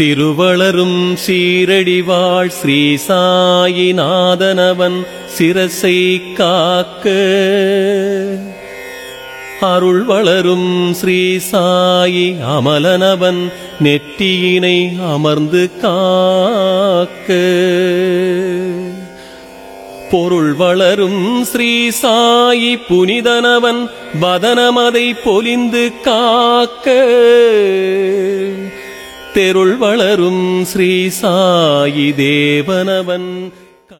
திருவளரும் சீரடிவாள் ஸ்ரீ சாயிநாதனவன் சிரசை காக்க. அருள் வளரும் ஸ்ரீ சாயி அமலனவன் நெற்றியினை அமர்ந்து காக்க. பொருள் வளரும் ஸ்ரீ சாயி புனிதனவன் வதனமதை பொலிந்து காக்க. தெருள் வளரும் ஸ்ரீ சாயி தேவனவன்